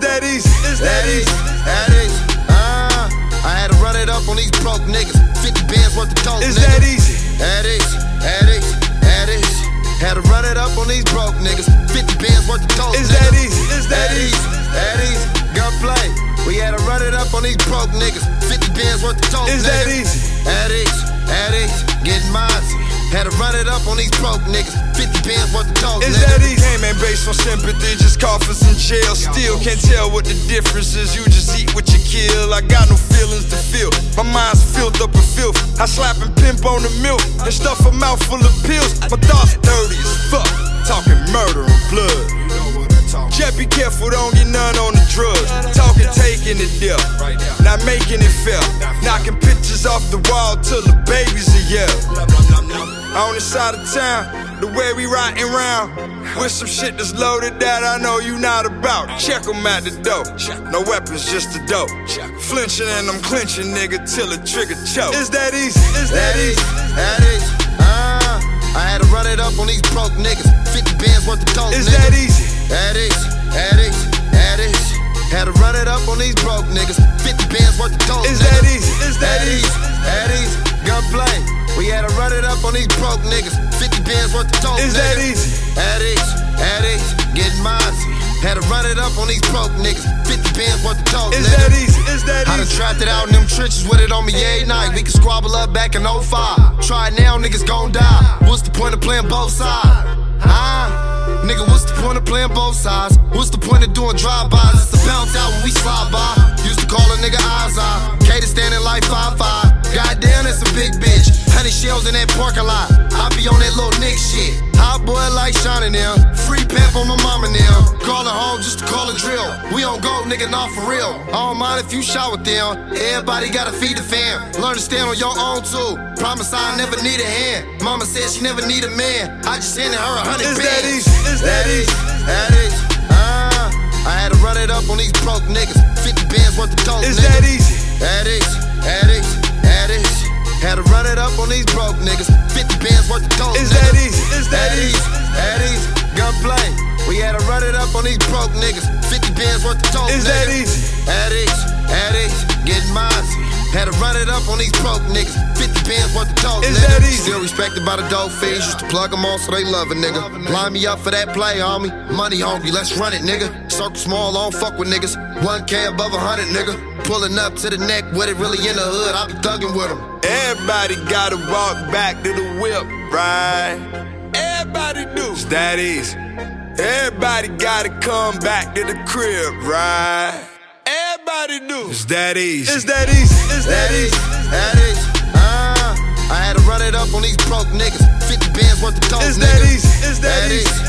that easy? Is that easy? That easy. Uh, I had to run it up on these broke niggas. 50 bands worth of dope. Is nigga. that easy? That easy. That easy. That easy. Had to run it up on these broke niggas. 50 bands worth of dope. Is nigga. that easy? Is that easy? That easy. Gunplay. We had to run it up on these broke niggas. 50 bands worth of dope. Is nigga. that easy? That easy. That easy. Getting mozzy. Had to run it up on these broke niggas. 50 bands worth of dope. Is that easy? Came in based on sympathy, just coffins in jail. Still can't tell what the difference is. You just eat what you kill. I got no feelings to feel. My mind's filled up with filth. I slap and pimp on the milk and stuff a mouth full of pills. My thoughts dirty as fuck. Talking murder and blood. Just be careful, don't get none on the drugs. Talking, taking it there. Not making it fair. Knocking pictures off the wall till the babies are yell. On the side of town, the way we riding round. With some shit that's loaded that I know you not about. Check 'em at the door. No weapons, just the dope. Flinching and I'm clenching, nigga, till the trigger choke. Is that easy? Is that That easy? easy. That easy. Uh, I had to run it up on these broke niggas. 50 bands worth of dope. Is nigga. that easy? That easy. That easy. That easy. Had to run it up on these broke niggas. 50 bands worth of dope. Is nigga. that easy? Is that That easy? easy. That bands worth of dope. Is that easy? That easy. Getting mozzy. Had to run it up on these broke niggas. 50 bands worth of dope. Is nigga. that easy? Is that easy. I done trapped it out in them trenches with it on me every night. We can squabble up back in 05. Try it now, niggas gon' die. What's the point of playing both sides? Huh? Nigga, what's the point of playing both sides? What's the point of doing drive-bys? It's a bounce out when we slide by. Used to call a nigga eyes eye. Katie standing like 5'5. Goddamn, that's a big bitch. Honey shells in that parking lot. I be on that little Nick shit. Hot boy like shining them. Free pep on my mama now. Call her home just to call a drill. We on go, nigga, not for real. I don't mind if you with them. Everybody gotta feed the fam. Learn to stand on your own too. Promise I never need a hand. Mama said she never need a man. I just handed her a hundred bands. that easy? Is that easy? That easy. Uh, I had to run it up on these broke niggas. 50 bands worth of dope. Is nigga. that easy? That easy. That easy. Had to run it up on these broke niggas. 50 bands worth of dope. Is nigga. that easy? Is that easy? That easy. Gunplay. We had to run it up on these broke niggas. 50 bands worth of dope. Is nigga. that easy? That easy. That easy. Getting mozzy. Had to run it up on these broke niggas. 50 bands worth of dope. Is nigga. that easy? Still respected by the dope fiends. Used to plug them on so they love a nigga. Line me up for that play, homie. Money hungry, let's run it, nigga. Circle small, I don't fuck with niggas. 1K above a hundred, nigga. Pulling up to the neck with it, really in the hood. I be thugging with them. Everybody gotta walk back to the whip, right? Everybody do. It's that easy. Everybody gotta come back to the crib, right? Everybody do. It's that easy. It's that easy. It's That easy, that easy. Uh, I had to run it up on these broke niggas. 50 bands worth of dope, Is nigga. that easy? Is that that easy? That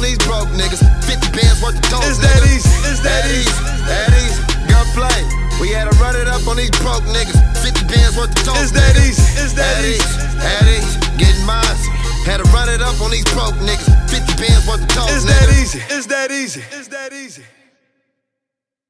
on these broke niggas. 50 bands worth of dope, Is that easy? Is that easy? That easy. Gunplay. We had to run it up on these broke niggas. 50 bands worth of dope, Is that easy? Is that easy? That easy. Getting mozzy. Had to run it up on these broke niggas. 50 bands worth of dope, Is nigga. that easy? Is that easy? Is that easy?